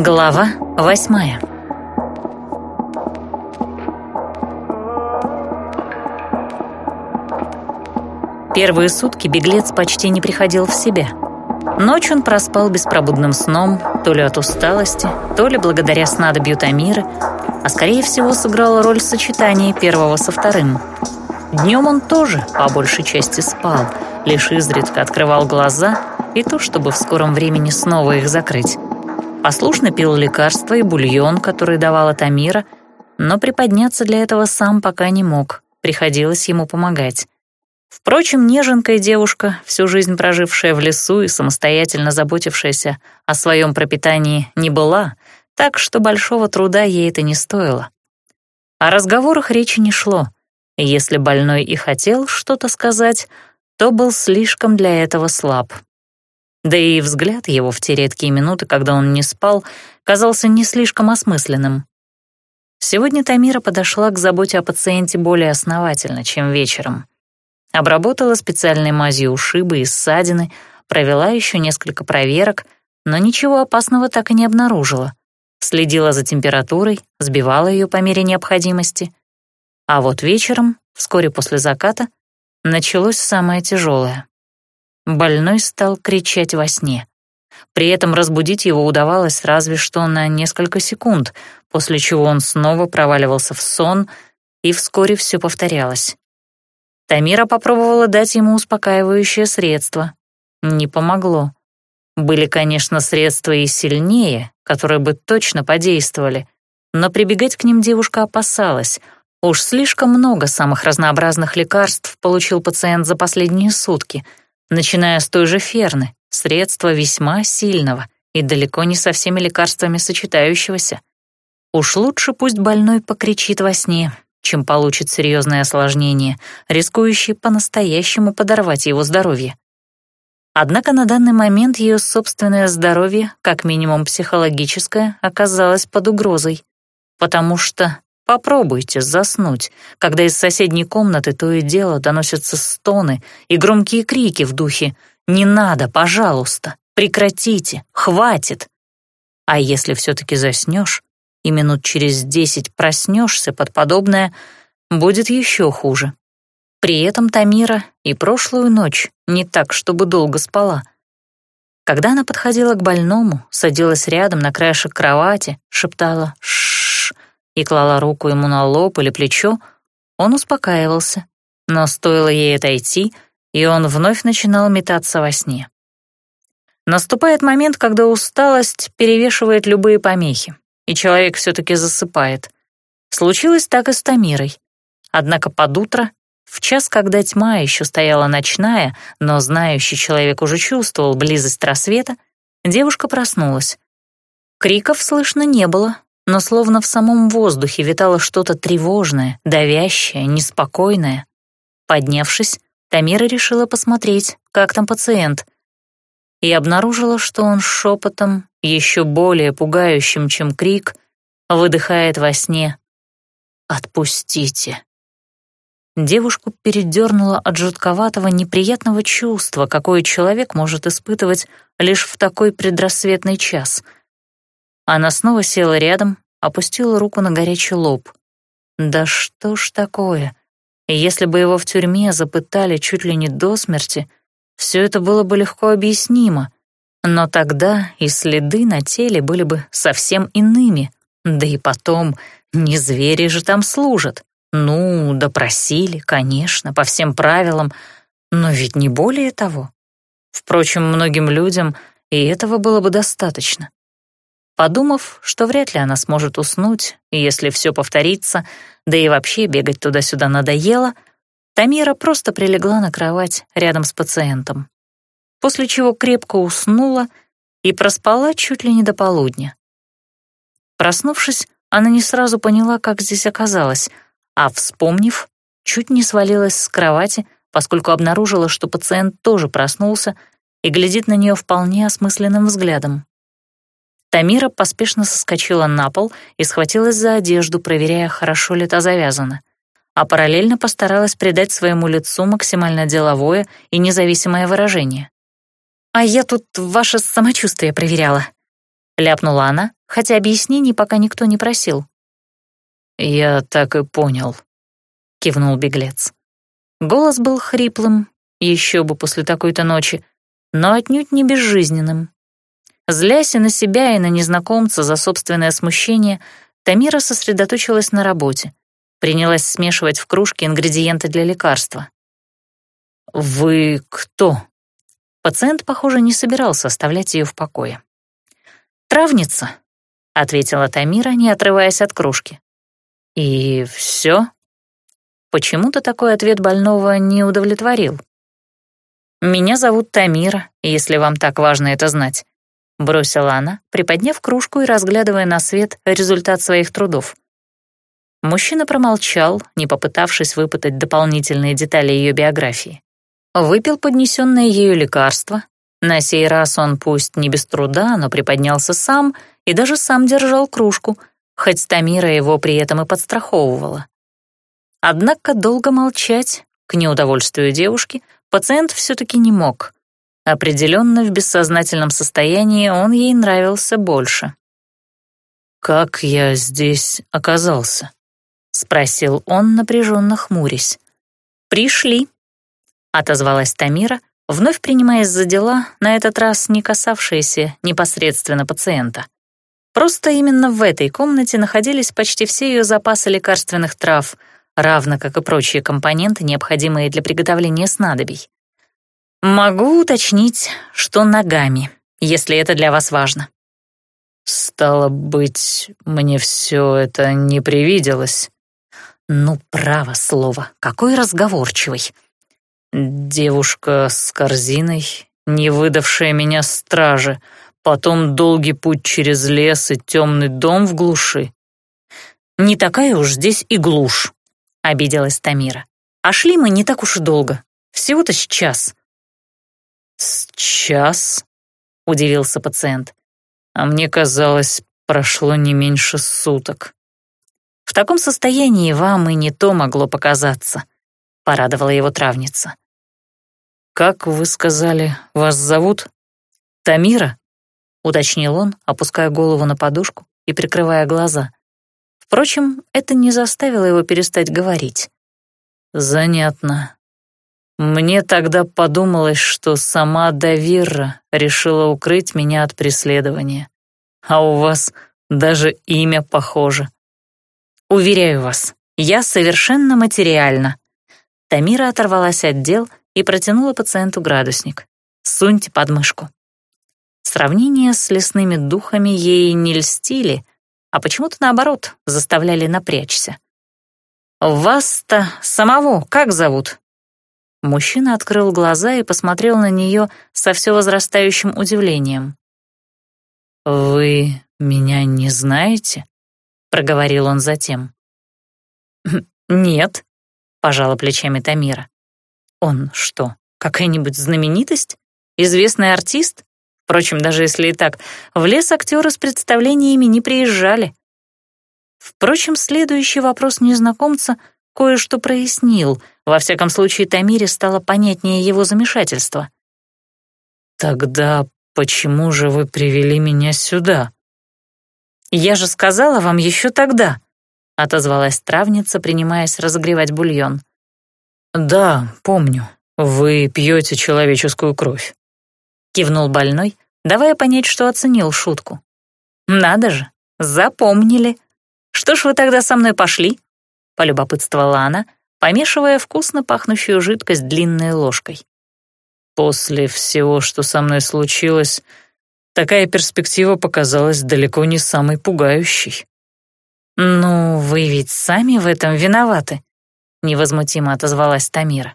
Глава восьмая Первые сутки беглец почти не приходил в себя. Ночь он проспал беспробудным сном, то ли от усталости, то ли благодаря снадобью Тамира, а скорее всего сыграла роль сочетания первого со вторым. Днем он тоже по большей части спал, лишь изредка открывал глаза, и то, чтобы в скором времени снова их закрыть. Послушно пил лекарства и бульон, который давала Тамира, но приподняться для этого сам пока не мог, приходилось ему помогать. Впрочем, неженкая девушка, всю жизнь прожившая в лесу и самостоятельно заботившаяся о своем пропитании, не была, так что большого труда ей это не стоило. О разговорах речи не шло. Если больной и хотел что-то сказать, то был слишком для этого слаб. Да и взгляд его в те редкие минуты, когда он не спал, казался не слишком осмысленным. Сегодня Тамира подошла к заботе о пациенте более основательно, чем вечером. Обработала специальной мазью ушибы и ссадины, провела еще несколько проверок, но ничего опасного так и не обнаружила. Следила за температурой, сбивала ее по мере необходимости. А вот вечером, вскоре после заката, началось самое тяжелое. Больной стал кричать во сне. При этом разбудить его удавалось разве что на несколько секунд, после чего он снова проваливался в сон, и вскоре все повторялось. Тамира попробовала дать ему успокаивающее средство. Не помогло. Были, конечно, средства и сильнее, которые бы точно подействовали, но прибегать к ним девушка опасалась. Уж слишком много самых разнообразных лекарств получил пациент за последние сутки, начиная с той же ферны, средства весьма сильного и далеко не со всеми лекарствами сочетающегося. Уж лучше пусть больной покричит во сне, чем получит серьезное осложнение, рискующее по-настоящему подорвать его здоровье. Однако на данный момент ее собственное здоровье, как минимум психологическое, оказалось под угрозой. Потому что попробуйте заснуть, когда из соседней комнаты то и дело доносятся стоны и громкие крики в духе «Не надо, пожалуйста, прекратите, хватит!» А если все-таки заснешь, и минут через десять проснешься под подобное, будет еще хуже. При этом Тамира и прошлую ночь не так, чтобы долго спала. Когда она подходила к больному, садилась рядом на краешек кровати, шептала «шшш» и клала руку ему на лоб или плечо, он успокаивался, но стоило ей отойти, и он вновь начинал метаться во сне. Наступает момент, когда усталость перевешивает любые помехи и человек все-таки засыпает. Случилось так и с Тамирой. Однако под утро, в час, когда тьма еще стояла ночная, но знающий человек уже чувствовал близость рассвета, девушка проснулась. Криков слышно не было, но словно в самом воздухе витало что-то тревожное, давящее, неспокойное. Поднявшись, Тамира решила посмотреть, как там пациент, и обнаружила, что он шепотом еще более пугающим, чем крик, выдыхает во сне «Отпустите». Девушку передернуло от жутковатого неприятного чувства, какое человек может испытывать лишь в такой предрассветный час. Она снова села рядом, опустила руку на горячий лоб. Да что ж такое? Если бы его в тюрьме запытали чуть ли не до смерти, все это было бы легко объяснимо — но тогда и следы на теле были бы совсем иными. Да и потом, не звери же там служат. Ну, допросили, конечно, по всем правилам, но ведь не более того. Впрочем, многим людям и этого было бы достаточно. Подумав, что вряд ли она сможет уснуть, если все повторится, да и вообще бегать туда-сюда надоело, Тамира просто прилегла на кровать рядом с пациентом после чего крепко уснула и проспала чуть ли не до полудня. Проснувшись, она не сразу поняла, как здесь оказалась, а, вспомнив, чуть не свалилась с кровати, поскольку обнаружила, что пациент тоже проснулся и глядит на нее вполне осмысленным взглядом. Тамира поспешно соскочила на пол и схватилась за одежду, проверяя, хорошо ли та завязана, а параллельно постаралась придать своему лицу максимально деловое и независимое выражение. «А я тут ваше самочувствие проверяла», — ляпнула она, хотя объяснений пока никто не просил. «Я так и понял», — кивнул беглец. Голос был хриплым, еще бы после такой-то ночи, но отнюдь не безжизненным. Злясь и на себя, и на незнакомца за собственное смущение, Тамира сосредоточилась на работе. Принялась смешивать в кружке ингредиенты для лекарства. «Вы кто?» Пациент, похоже, не собирался оставлять ее в покое. «Травница», — ответила Тамира, не отрываясь от кружки. «И все?» Почему-то такой ответ больного не удовлетворил. «Меня зовут Тамира, если вам так важно это знать», — бросила она, приподняв кружку и разглядывая на свет результат своих трудов. Мужчина промолчал, не попытавшись выпытать дополнительные детали ее биографии. Выпил поднесенное ею лекарство. На сей раз он пусть не без труда, но приподнялся сам и даже сам держал кружку, хоть Тамира его при этом и подстраховывала. Однако долго молчать, к неудовольствию девушки, пациент все-таки не мог. Определенно в бессознательном состоянии он ей нравился больше. «Как я здесь оказался?» — спросил он, напряженно хмурясь. «Пришли», — отозвалась Тамира, вновь принимаясь за дела, на этот раз не касавшиеся непосредственно пациента. Просто именно в этой комнате находились почти все ее запасы лекарственных трав — равно как и прочие компоненты, необходимые для приготовления снадобий. Могу уточнить, что ногами, если это для вас важно. Стало быть, мне все это не привиделось. Ну, право слово, какой разговорчивый. Девушка с корзиной, не выдавшая меня страже, потом долгий путь через лес и темный дом в глуши. Не такая уж здесь и глушь, — обиделась Тамира. «А шли мы не так уж и долго. Всего-то с час». «С час?» — удивился пациент. «А мне казалось, прошло не меньше суток». «В таком состоянии вам и не то могло показаться», — порадовала его травница. «Как вы сказали, вас зовут? Тамира?» — уточнил он, опуская голову на подушку и прикрывая глаза. Впрочем, это не заставило его перестать говорить. «Занятно. Мне тогда подумалось, что сама Давирра решила укрыть меня от преследования. А у вас даже имя похоже». «Уверяю вас, я совершенно материальна». Тамира оторвалась от дел и протянула пациенту градусник. «Суньте под мышку». Сравнения с лесными духами ей не льстили — а почему-то наоборот заставляли напрячься. «Вас-то самого как зовут?» Мужчина открыл глаза и посмотрел на нее со все возрастающим удивлением. «Вы меня не знаете?» — проговорил он затем. «Хм, «Нет», — пожала плечами Тамира. «Он что, какая-нибудь знаменитость? Известный артист? Впрочем, даже если и так, в лес актеры с представлениями не приезжали. Впрочем, следующий вопрос незнакомца кое-что прояснил. Во всяком случае, Тамире стало понятнее его замешательство. «Тогда почему же вы привели меня сюда?» «Я же сказала вам еще тогда», — отозвалась травница, принимаясь разогревать бульон. «Да, помню. Вы пьете человеческую кровь кивнул больной, давая понять, что оценил шутку. «Надо же, запомнили. Что ж вы тогда со мной пошли?» — полюбопытствовала она, помешивая вкусно пахнущую жидкость длинной ложкой. «После всего, что со мной случилось, такая перспектива показалась далеко не самой пугающей». «Ну, вы ведь сами в этом виноваты», — невозмутимо отозвалась Тамира.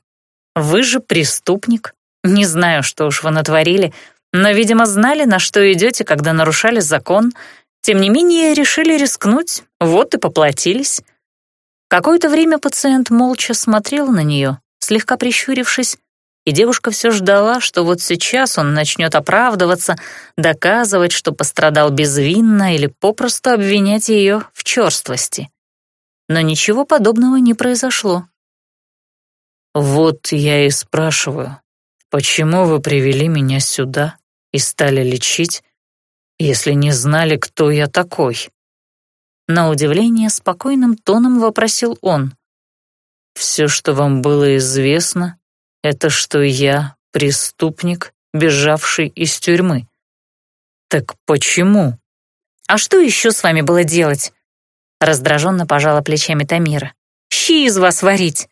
«Вы же преступник. Не знаю, что уж вы натворили, но, видимо, знали, на что идете, когда нарушали закон. Тем не менее, решили рискнуть, вот и поплатились. Какое-то время пациент молча смотрел на нее, слегка прищурившись, и девушка все ждала, что вот сейчас он начнет оправдываться, доказывать, что пострадал безвинно или попросту обвинять ее в черствости. Но ничего подобного не произошло. «Вот я и спрашиваю, «Почему вы привели меня сюда и стали лечить, если не знали, кто я такой?» На удивление спокойным тоном вопросил он. «Все, что вам было известно, это что я преступник, бежавший из тюрьмы. Так почему?» «А что еще с вами было делать?» Раздраженно пожала плечами Тамира. «Щи из вас варить!»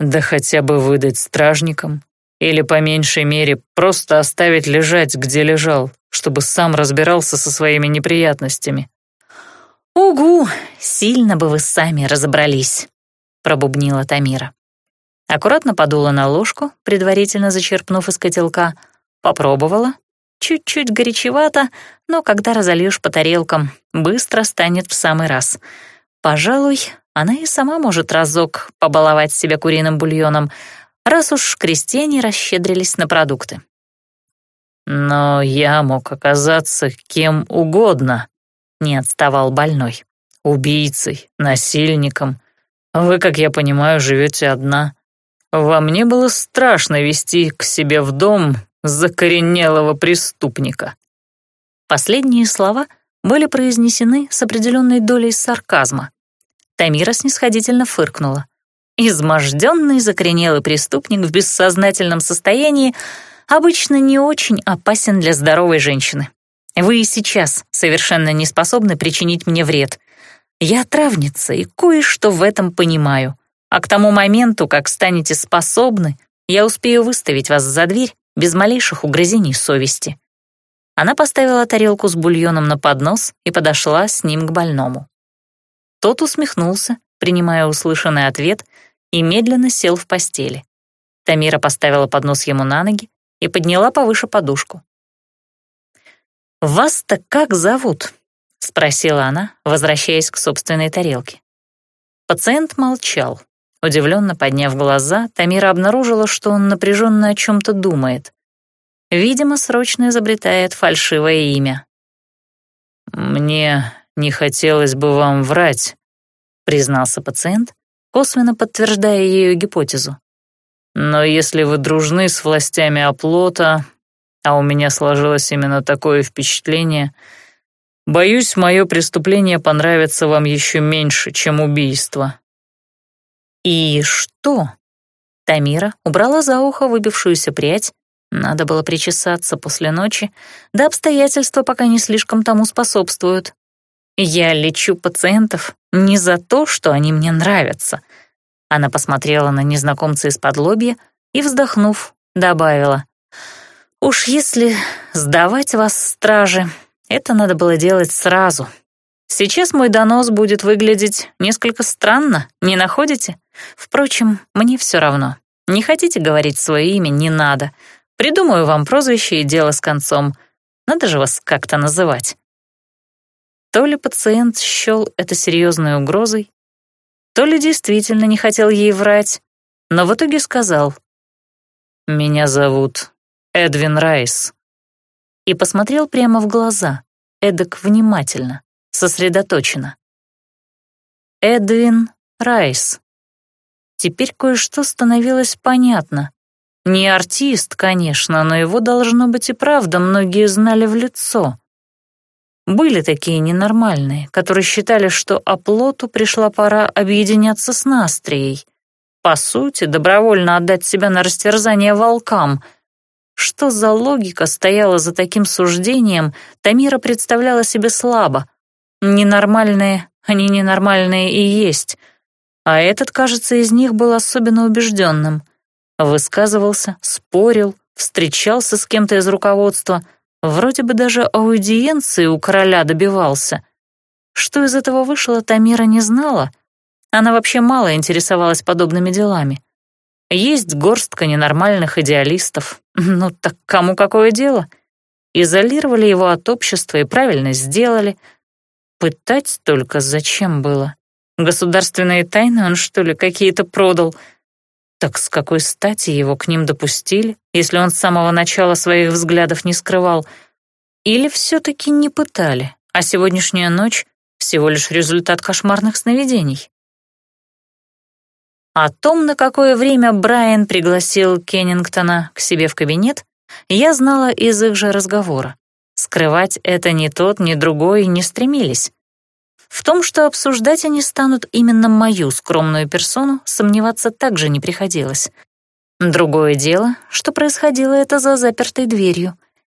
«Да хотя бы выдать стражникам, или, по меньшей мере, просто оставить лежать, где лежал, чтобы сам разбирался со своими неприятностями». «Угу, сильно бы вы сами разобрались», — пробубнила Тамира. Аккуратно подула на ложку, предварительно зачерпнув из котелка, попробовала. Чуть-чуть горячевато, но когда разольешь по тарелкам, быстро станет в самый раз. Пожалуй, она и сама может разок побаловать себя куриным бульоном, раз уж крестьяне расщедрились на продукты. «Но я мог оказаться кем угодно», не отставал больной. «Убийцей, насильником. Вы, как я понимаю, живете одна. Во мне было страшно вести к себе в дом закоренелого преступника». Последние слова были произнесены с определенной долей сарказма. Тамира снисходительно фыркнула. Изможденный закоренелый преступник в бессознательном состоянии обычно не очень опасен для здоровой женщины. Вы и сейчас совершенно не способны причинить мне вред. Я травница и кое-что в этом понимаю. А к тому моменту, как станете способны, я успею выставить вас за дверь без малейших угрызений совести». Она поставила тарелку с бульоном на поднос и подошла с ним к больному. Тот усмехнулся, принимая услышанный ответ, и медленно сел в постели. Тамира поставила поднос ему на ноги и подняла повыше подушку. «Вас-то как зовут?» — спросила она, возвращаясь к собственной тарелке. Пациент молчал. Удивленно подняв глаза, Тамира обнаружила, что он напряженно о чем-то думает. Видимо, срочно изобретает фальшивое имя. «Мне не хотелось бы вам врать», — признался пациент, косвенно подтверждая ее гипотезу. «Но если вы дружны с властями оплота, а у меня сложилось именно такое впечатление. Боюсь, мое преступление понравится вам еще меньше, чем убийство». «И что?» Тамира убрала за ухо выбившуюся прядь. Надо было причесаться после ночи, да обстоятельства пока не слишком тому способствуют. «Я лечу пациентов не за то, что они мне нравятся». Она посмотрела на незнакомца из-под лобья и, вздохнув, добавила — Уж если сдавать вас страже, это надо было делать сразу. Сейчас мой донос будет выглядеть несколько странно, не находите? Впрочем, мне все равно. Не хотите говорить свое имя, не надо. Придумаю вам прозвище и дело с концом. Надо же вас как-то называть. То ли пациент счел это серьезной угрозой, то ли действительно не хотел ей врать, но в итоге сказал. «Меня зовут Эдвин Райс. И посмотрел прямо в глаза, эдак внимательно, сосредоточенно. Эдвин Райс. Теперь кое-что становилось понятно. Не артист, конечно, но его должно быть и правда многие знали в лицо. Были такие ненормальные, которые считали, что оплоту пришла пора объединяться с Настрией. По сути, добровольно отдать себя на растерзание волкам — что за логика стояла за таким суждением, Тамира представляла себе слабо. Ненормальные, они ненормальные и есть. А этот, кажется, из них был особенно убежденным. Высказывался, спорил, встречался с кем-то из руководства, вроде бы даже аудиенции у короля добивался. Что из этого вышло, Тамира не знала. Она вообще мало интересовалась подобными делами. Есть горстка ненормальных идеалистов. Ну так кому какое дело? Изолировали его от общества и правильно сделали. Пытать только зачем было? Государственные тайны он, что ли, какие-то продал? Так с какой стати его к ним допустили, если он с самого начала своих взглядов не скрывал? Или все-таки не пытали, а сегодняшняя ночь — всего лишь результат кошмарных сновидений? О том, на какое время Брайан пригласил Кеннингтона к себе в кабинет, я знала из их же разговора. Скрывать это ни тот, ни другой не стремились. В том, что обсуждать они станут именно мою скромную персону, сомневаться также не приходилось. Другое дело, что происходило это за запертой дверью,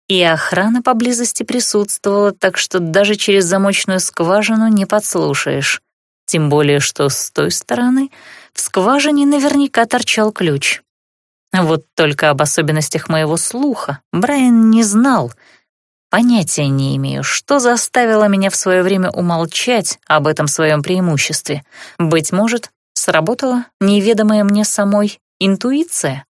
и охрана поблизости присутствовала, так что даже через замочную скважину не подслушаешь. Тем более, что с той стороны в скважине наверняка торчал ключ. Вот только об особенностях моего слуха Брайан не знал — Понятия не имею, что заставило меня в свое время умолчать об этом своем преимуществе. Быть может, сработала неведомая мне самой интуиция.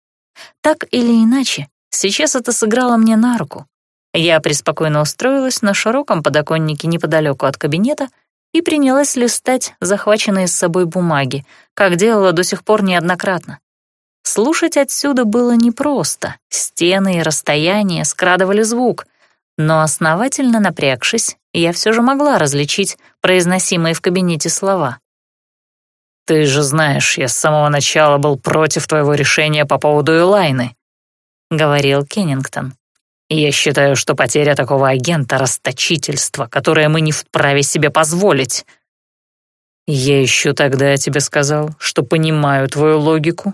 Так или иначе, сейчас это сыграло мне на руку. Я преспокойно устроилась на широком подоконнике неподалеку от кабинета и принялась листать захваченные с собой бумаги, как делала до сих пор неоднократно. Слушать отсюда было непросто. Стены и расстояние скрадывали звук, но основательно напрягшись, я все же могла различить произносимые в кабинете слова. «Ты же знаешь, я с самого начала был против твоего решения по поводу Элайны», — говорил Кеннингтон. «Я считаю, что потеря такого агента — расточительство, которое мы не вправе себе позволить». «Я еще тогда тебе сказал, что понимаю твою логику».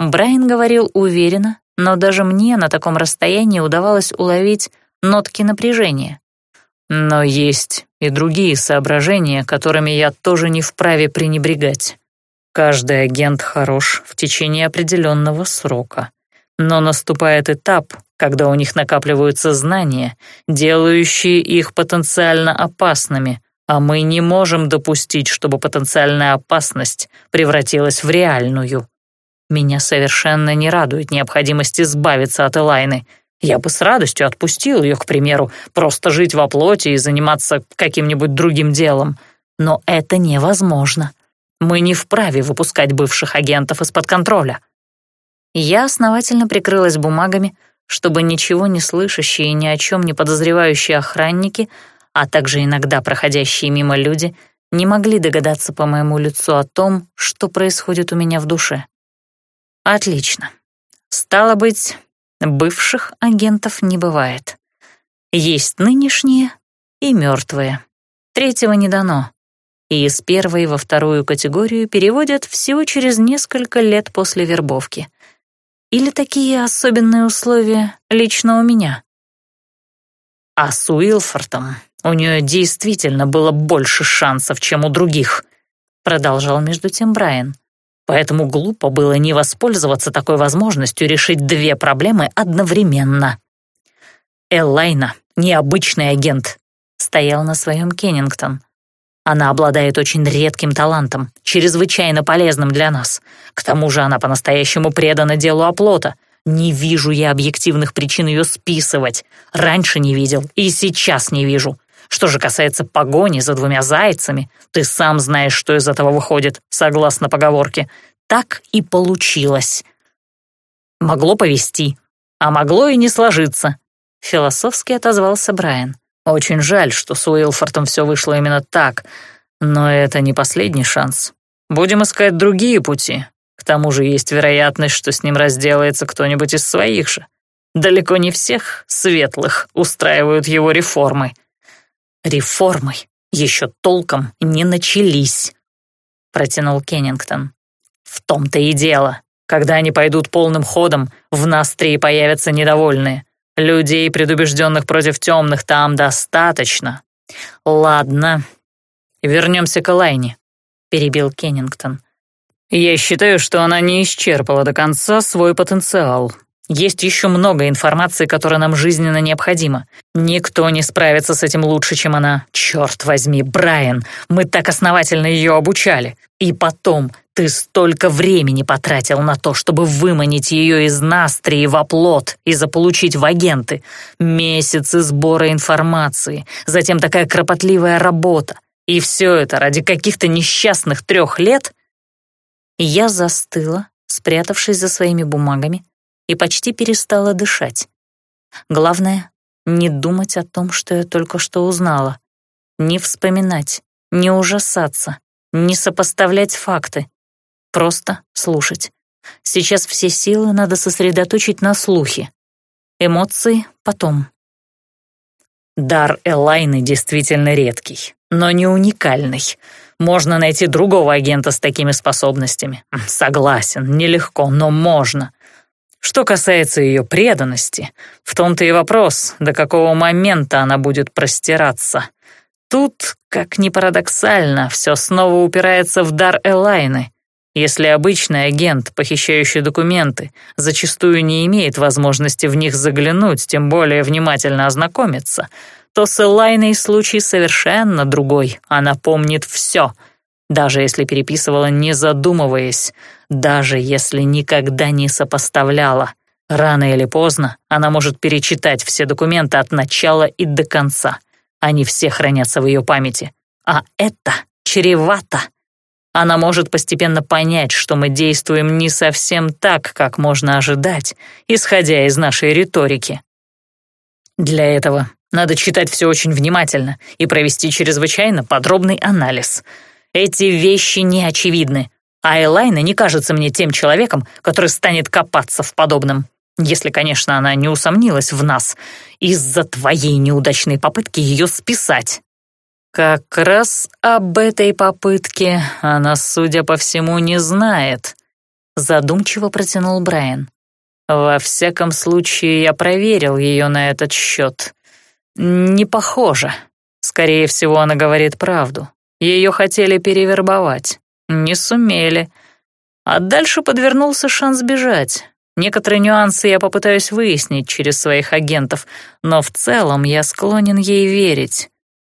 Брайан говорил уверенно, но даже мне на таком расстоянии удавалось уловить нотки напряжения. Но есть и другие соображения, которыми я тоже не вправе пренебрегать. Каждый агент хорош в течение определенного срока. Но наступает этап, когда у них накапливаются знания, делающие их потенциально опасными, а мы не можем допустить, чтобы потенциальная опасность превратилась в реальную. Меня совершенно не радует необходимость избавиться от Элайны — я бы с радостью отпустил ее, к примеру, просто жить во плоти и заниматься каким-нибудь другим делом. Но это невозможно. Мы не вправе выпускать бывших агентов из-под контроля. Я основательно прикрылась бумагами, чтобы ничего не слышащие и ни о чем не подозревающие охранники, а также иногда проходящие мимо люди, не могли догадаться по моему лицу о том, что происходит у меня в душе. Отлично. Стало быть, Бывших агентов не бывает. Есть нынешние и мертвые. Третьего не дано. И из первой во вторую категорию переводят всего через несколько лет после вербовки. Или такие особенные условия лично у меня. А с Уилфортом у нее действительно было больше шансов, чем у других, продолжал между тем Брайан поэтому глупо было не воспользоваться такой возможностью решить две проблемы одновременно. Эллайна — необычный агент, стоял на своем Кеннингтон. Она обладает очень редким талантом, чрезвычайно полезным для нас. К тому же она по-настоящему предана делу оплота. Не вижу я объективных причин ее списывать. Раньше не видел и сейчас не вижу. Что же касается погони за двумя зайцами, ты сам знаешь, что из этого выходит, согласно поговорке. Так и получилось. Могло повести, а могло и не сложиться. Философски отозвался Брайан. Очень жаль, что с Уилфортом все вышло именно так, но это не последний шанс. Будем искать другие пути. К тому же есть вероятность, что с ним разделается кто-нибудь из своих же. Далеко не всех светлых устраивают его реформы. «Реформы еще толком не начались», — протянул Кеннингтон. «В том-то и дело. Когда они пойдут полным ходом, в Настрии появятся недовольные. Людей, предубежденных против темных, там достаточно. Ладно, вернемся к Лайне», — перебил Кеннингтон. «Я считаю, что она не исчерпала до конца свой потенциал. Есть еще много информации, которая нам жизненно необходима. Никто не справится с этим лучше, чем она. Черт возьми, Брайан, мы так основательно ее обучали. И потом, ты столько времени потратил на то, чтобы выманить ее из Настрии в оплот и заполучить в агенты. Месяцы сбора информации, затем такая кропотливая работа. И все это ради каких-то несчастных трех лет? Я застыла, спрятавшись за своими бумагами, и почти перестала дышать. Главное — не думать о том, что я только что узнала. Не вспоминать, не ужасаться, не сопоставлять факты. Просто слушать. Сейчас все силы надо сосредоточить на слухе. Эмоции потом. Дар Элайны действительно редкий, но не уникальный. Можно найти другого агента с такими способностями. Согласен, нелегко, но можно. Что касается ее преданности, в том-то и вопрос, до какого момента она будет простираться. Тут, как ни парадоксально, все снова упирается в дар Элайны. Если обычный агент, похищающий документы, зачастую не имеет возможности в них заглянуть, тем более внимательно ознакомиться — то с Элайной случай совершенно другой. Она помнит все, даже если переписывала не задумываясь, даже если никогда не сопоставляла. Рано или поздно она может перечитать все документы от начала и до конца. Они все хранятся в ее памяти. А это чревато. Она может постепенно понять, что мы действуем не совсем так, как можно ожидать, исходя из нашей риторики. Для этого надо читать все очень внимательно и провести чрезвычайно подробный анализ. Эти вещи не очевидны, а Элайна не кажется мне тем человеком, который станет копаться в подобном. Если, конечно, она не усомнилась в нас из-за твоей неудачной попытки ее списать. Как раз об этой попытке она, судя по всему, не знает. Задумчиво протянул Брайан. Во всяком случае, я проверил ее на этот счет. Не похоже. Скорее всего, она говорит правду. Ее хотели перевербовать. Не сумели. А дальше подвернулся шанс бежать. Некоторые нюансы я попытаюсь выяснить через своих агентов, но в целом я склонен ей верить.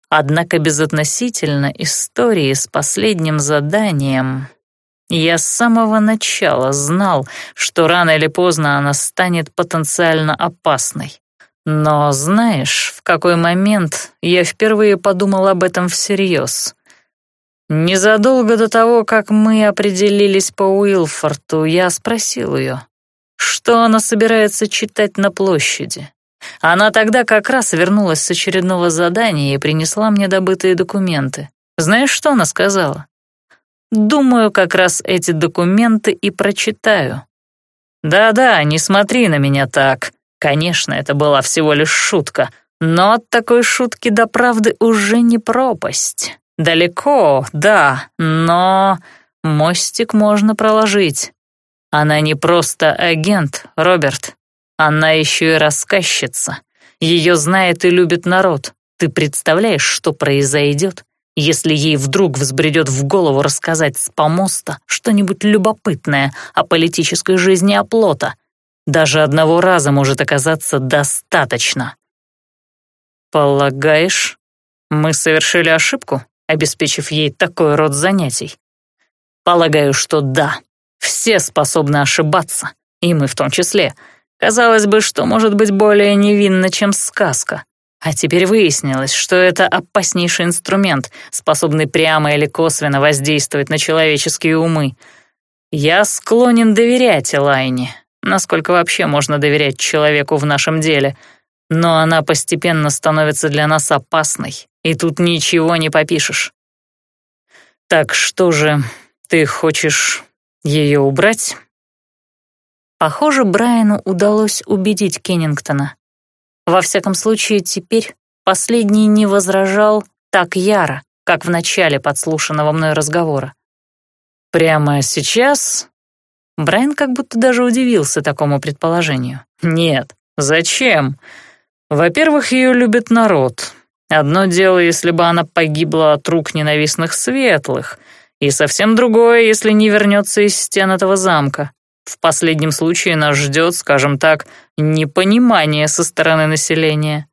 Однако безотносительно истории с последним заданием я с самого начала знал, что рано или поздно она станет потенциально опасной. Но знаешь, в какой момент я впервые подумал об этом всерьез? Незадолго до того, как мы определились по Уилфорту, я спросил ее, что она собирается читать на площади. Она тогда как раз вернулась с очередного задания и принесла мне добытые документы. Знаешь, что она сказала? Думаю, как раз эти документы и прочитаю. Да-да, не смотри на меня так. Конечно, это была всего лишь шутка, но от такой шутки до правды уже не пропасть. Далеко, да, но мостик можно проложить. Она не просто агент, Роберт. Она еще и рассказчица. Ее знает и любит народ. Ты представляешь, что произойдет, если ей вдруг взбредет в голову рассказать с помоста что-нибудь любопытное о политической жизни оплота? Даже одного раза может оказаться достаточно. Полагаешь, мы совершили ошибку, обеспечив ей такой род занятий? Полагаю, что да. Все способны ошибаться, и мы в том числе. Казалось бы, что может быть более невинно, чем сказка. А теперь выяснилось, что это опаснейший инструмент, способный прямо или косвенно воздействовать на человеческие умы. Я склонен доверять Элайне, насколько вообще можно доверять человеку в нашем деле, но она постепенно становится для нас опасной, и тут ничего не попишешь. Так что же, ты хочешь ее убрать? Похоже, Брайану удалось убедить Кеннингтона. Во всяком случае, теперь последний не возражал так яро, как в начале подслушанного мной разговора. Прямо сейчас Брайан как будто даже удивился такому предположению. «Нет, зачем? Во-первых, ее любит народ. Одно дело, если бы она погибла от рук ненавистных светлых, и совсем другое, если не вернется из стен этого замка. В последнем случае нас ждет, скажем так, непонимание со стороны населения.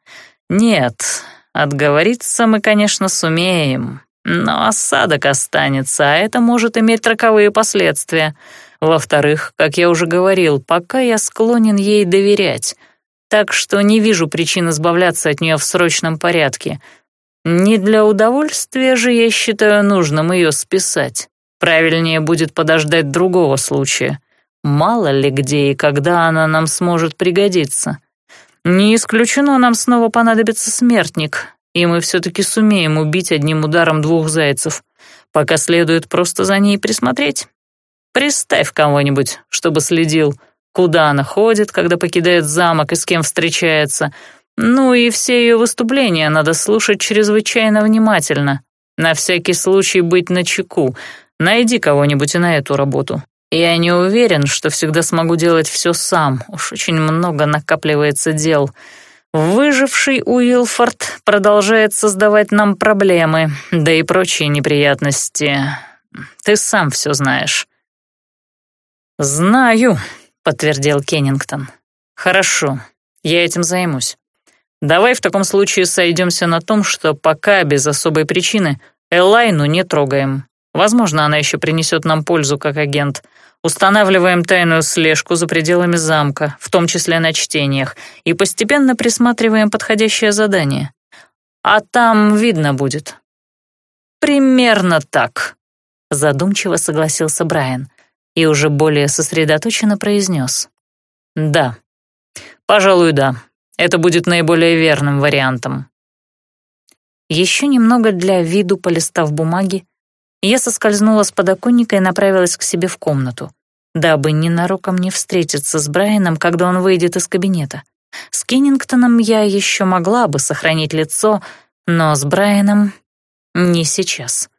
Нет, отговориться мы, конечно, сумеем, но осадок останется, а это может иметь роковые последствия». Во-вторых, как я уже говорил, пока я склонен ей доверять, так что не вижу причин избавляться от нее в срочном порядке. Не для удовольствия же я считаю нужным ее списать. Правильнее будет подождать другого случая. Мало ли где и когда она нам сможет пригодиться. Не исключено, нам снова понадобится смертник, и мы все-таки сумеем убить одним ударом двух зайцев. Пока следует просто за ней присмотреть. Приставь кого-нибудь, чтобы следил, куда она ходит, когда покидает замок и с кем встречается. Ну и все ее выступления надо слушать чрезвычайно внимательно. На всякий случай быть начеку. Найди кого-нибудь и на эту работу. Я не уверен, что всегда смогу делать все сам. Уж очень много накапливается дел. Выживший Уилфорд продолжает создавать нам проблемы, да и прочие неприятности. Ты сам все знаешь. «Знаю», — подтвердил Кеннингтон. «Хорошо, я этим займусь. Давай в таком случае сойдемся на том, что пока без особой причины Элайну не трогаем. Возможно, она еще принесет нам пользу как агент. Устанавливаем тайную слежку за пределами замка, в том числе на чтениях, и постепенно присматриваем подходящее задание. А там видно будет. Примерно так, задумчиво согласился Брайан и уже более сосредоточенно произнес. Да, пожалуй, да. Это будет наиболее верным вариантом. Еще немного для виду полистав бумаги, я соскользнула с подоконника и направилась к себе в комнату, дабы ненароком не встретиться с Брайаном, когда он выйдет из кабинета. С Кеннингтоном я еще могла бы сохранить лицо, но с Брайаном не сейчас.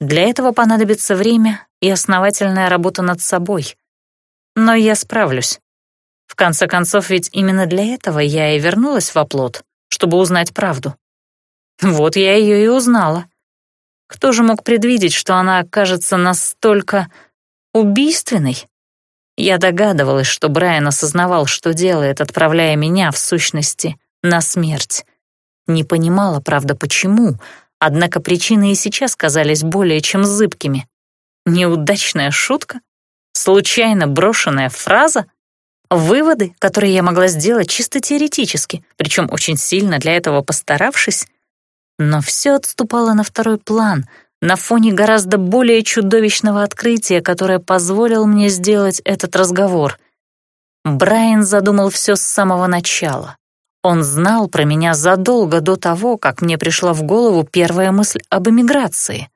Для этого понадобится время и основательная работа над собой. Но я справлюсь. В конце концов, ведь именно для этого я и вернулась в оплот, чтобы узнать правду. Вот я ее и узнала. Кто же мог предвидеть, что она окажется настолько убийственной? Я догадывалась, что Брайан осознавал, что делает, отправляя меня, в сущности, на смерть. Не понимала, правда, почему, однако причины и сейчас казались более чем зыбкими. Неудачная шутка? Случайно брошенная фраза? Выводы, которые я могла сделать чисто теоретически, причем очень сильно для этого постаравшись, но все отступало на второй план, на фоне гораздо более чудовищного открытия, которое позволил мне сделать этот разговор. Брайан задумал все с самого начала. Он знал про меня задолго до того, как мне пришла в голову первая мысль об эмиграции.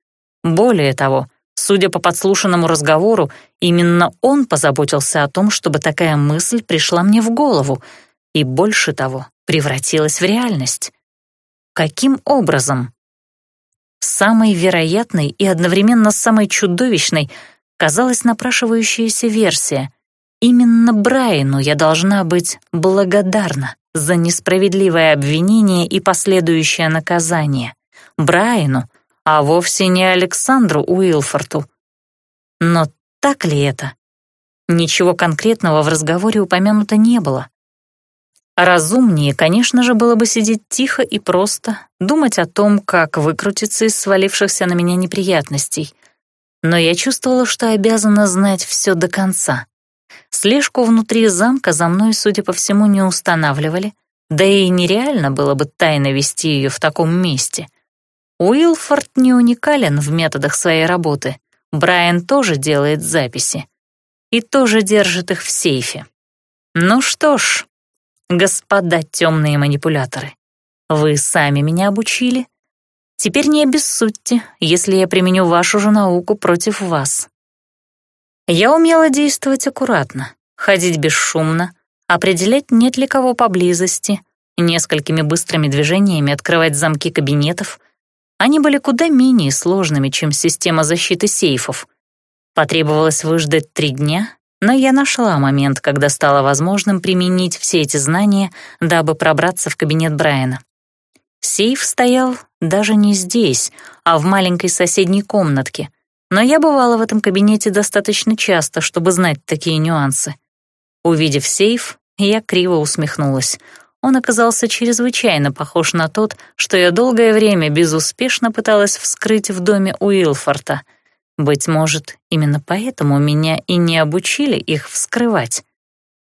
Более того, судя по подслушанному разговору, именно он позаботился о том, чтобы такая мысль пришла мне в голову и, больше того, превратилась в реальность. Каким образом? Самой вероятной и одновременно самой чудовищной казалась напрашивающаяся версия. Именно Брайану я должна быть благодарна за несправедливое обвинение и последующее наказание. Брайану, а вовсе не Александру Уилфорту. Но так ли это? Ничего конкретного в разговоре упомянуто не было. Разумнее, конечно же, было бы сидеть тихо и просто, думать о том, как выкрутиться из свалившихся на меня неприятностей. Но я чувствовала, что обязана знать все до конца. Слежку внутри замка за мной, судя по всему, не устанавливали, да и нереально было бы тайно вести ее в таком месте. Уилфорд не уникален в методах своей работы. Брайан тоже делает записи. И тоже держит их в сейфе. Ну что ж, Господа темные манипуляторы, вы сами меня обучили. Теперь не обессудьте, если я применю вашу же науку против вас. Я умела действовать аккуратно, ходить бесшумно, определять, нет ли кого поблизости, несколькими быстрыми движениями открывать замки кабинетов. Они были куда менее сложными, чем система защиты сейфов. Потребовалось выждать три дня, но я нашла момент, когда стало возможным применить все эти знания, дабы пробраться в кабинет Брайана. Сейф стоял даже не здесь, а в маленькой соседней комнатке, но я бывала в этом кабинете достаточно часто, чтобы знать такие нюансы. Увидев сейф, я криво усмехнулась. Он оказался чрезвычайно похож на тот, что я долгое время безуспешно пыталась вскрыть в доме Уилфорта — быть может, именно поэтому меня и не обучили их вскрывать.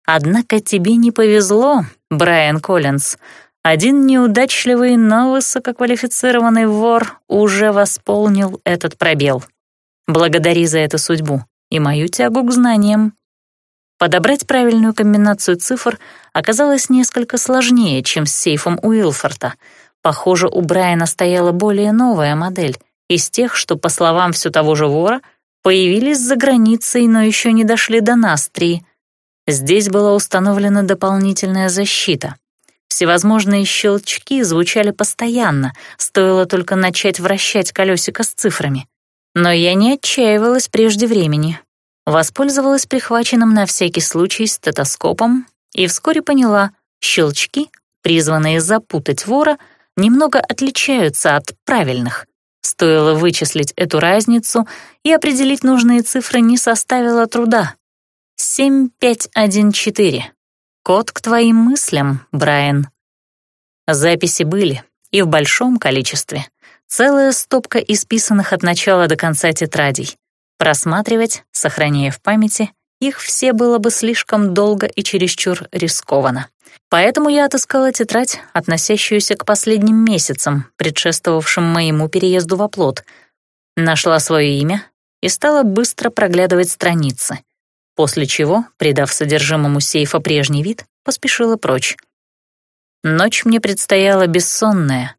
Однако тебе не повезло, Брайан Коллинз. Один неудачливый, но высококвалифицированный вор уже восполнил этот пробел. Благодари за эту судьбу и мою тягу к знаниям. Подобрать правильную комбинацию цифр оказалось несколько сложнее, чем с сейфом Уилфорта. Похоже, у Брайана стояла более новая модель — из тех, что, по словам все того же вора, появились за границей, но еще не дошли до Настрии. Здесь была установлена дополнительная защита. Всевозможные щелчки звучали постоянно, стоило только начать вращать колесико с цифрами. Но я не отчаивалась прежде времени. Воспользовалась прихваченным на всякий случай стетоскопом и вскоре поняла, щелчки, призванные запутать вора, немного отличаются от правильных. Стоило вычислить эту разницу, и определить нужные цифры не составило труда. 7514. Код к твоим мыслям, Брайан. Записи были, и в большом количестве. Целая стопка исписанных от начала до конца тетрадей. Просматривать, сохраняя в памяти, их все было бы слишком долго и чересчур рискованно. Поэтому я отыскала тетрадь, относящуюся к последним месяцам, предшествовавшим моему переезду в оплот. Нашла свое имя и стала быстро проглядывать страницы — после чего, придав содержимому сейфа прежний вид, поспешила прочь. Ночь мне предстояла бессонная.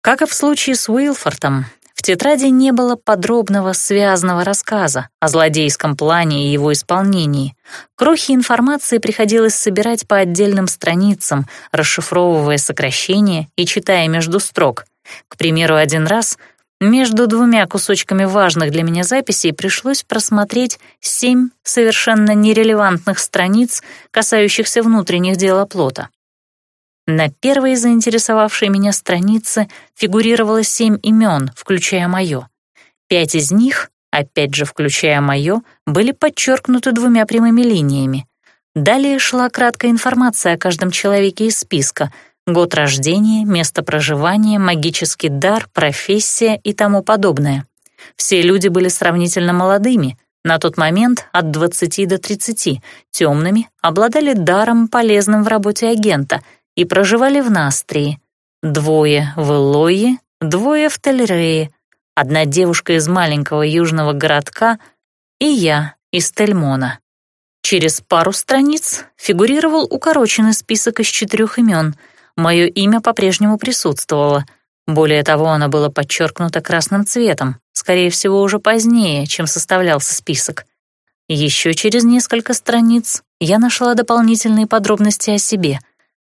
Как и в случае с Уилфортом, в тетради не было подробного связанного рассказа о злодейском плане и его исполнении. Крохи информации приходилось собирать по отдельным страницам, расшифровывая сокращения и читая между строк. К примеру, один раз — между двумя кусочками важных для меня записей пришлось просмотреть семь совершенно нерелевантных страниц, касающихся внутренних дел оплота. На первой заинтересовавшей меня странице фигурировало семь имен, включая мое. Пять из них, опять же включая мое, были подчеркнуты двумя прямыми линиями. Далее шла краткая информация о каждом человеке из списка — год рождения, место проживания, магический дар, профессия и тому подобное. Все люди были сравнительно молодыми, на тот момент от 20 до 30, темными, обладали даром, полезным в работе агента, и проживали в Настрии. Двое в Элое, двое в Тельрее, одна девушка из маленького южного городка и я из Тельмона. Через пару страниц фигурировал укороченный список из четырех имен — мое имя по-прежнему присутствовало. Более того, оно было подчеркнуто красным цветом, скорее всего, уже позднее, чем составлялся список. Еще через несколько страниц я нашла дополнительные подробности о себе.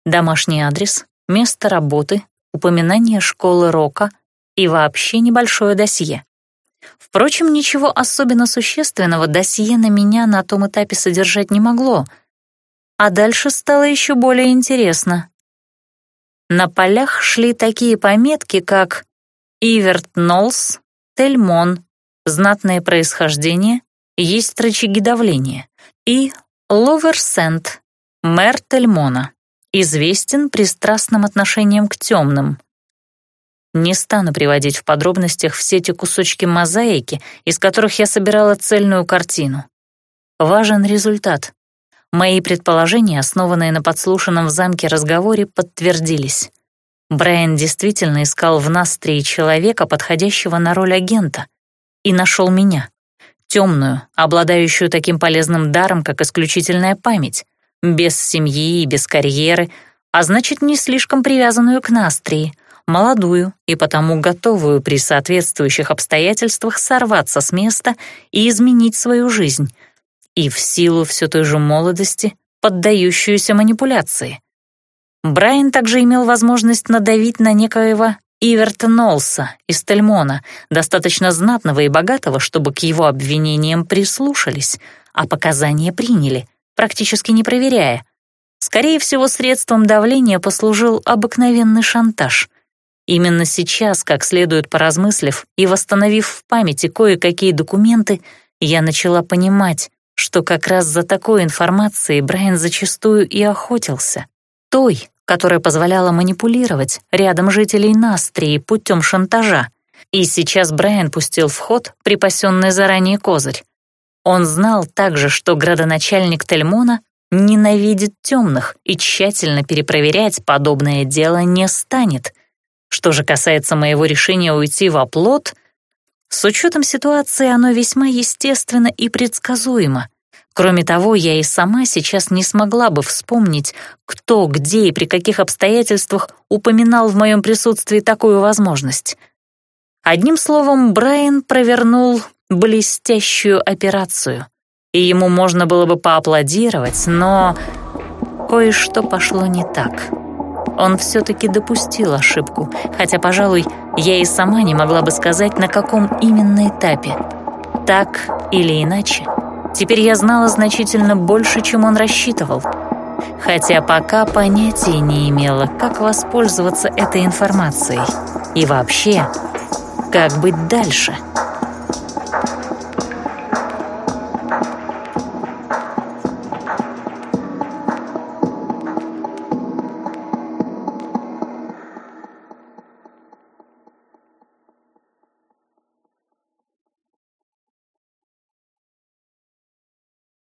Домашний адрес, место работы, упоминание школы рока и вообще небольшое досье. Впрочем, ничего особенно существенного досье на меня на том этапе содержать не могло. А дальше стало еще более интересно. На полях шли такие пометки, как Иверт Нолс, Тельмон, знатное происхождение, есть рычаги давления, и Ловерсент, мэр Тельмона, известен пристрастным отношением к темным. Не стану приводить в подробностях все эти кусочки мозаики, из которых я собирала цельную картину. Важен результат. Мои предположения, основанные на подслушанном в замке разговоре, подтвердились. Брайан действительно искал в нас три человека, подходящего на роль агента, и нашел меня, темную, обладающую таким полезным даром, как исключительная память, без семьи и без карьеры, а значит, не слишком привязанную к Настрии, молодую и потому готовую при соответствующих обстоятельствах сорваться с места и изменить свою жизнь — и в силу все той же молодости, поддающуюся манипуляции. Брайан также имел возможность надавить на некоего Иверта Нолса из Тельмона, достаточно знатного и богатого, чтобы к его обвинениям прислушались, а показания приняли, практически не проверяя. Скорее всего, средством давления послужил обыкновенный шантаж. Именно сейчас, как следует поразмыслив и восстановив в памяти кое-какие документы, я начала понимать, что как раз за такой информацией Брайан зачастую и охотился. Той, которая позволяла манипулировать рядом жителей Настрии путем шантажа. И сейчас Брайан пустил в ход припасенный заранее козырь. Он знал также, что градоначальник Тельмона ненавидит темных и тщательно перепроверять подобное дело не станет. Что же касается моего решения уйти в оплот — с учетом ситуации оно весьма естественно и предсказуемо. Кроме того, я и сама сейчас не смогла бы вспомнить, кто, где и при каких обстоятельствах упоминал в моем присутствии такую возможность. Одним словом, Брайан провернул блестящую операцию, и ему можно было бы поаплодировать, но кое-что пошло не так. Он все-таки допустил ошибку, хотя, пожалуй, я и сама не могла бы сказать, на каком именно этапе. Так или иначе, теперь я знала значительно больше, чем он рассчитывал. Хотя пока понятия не имела, как воспользоваться этой информацией. И вообще, как быть дальше —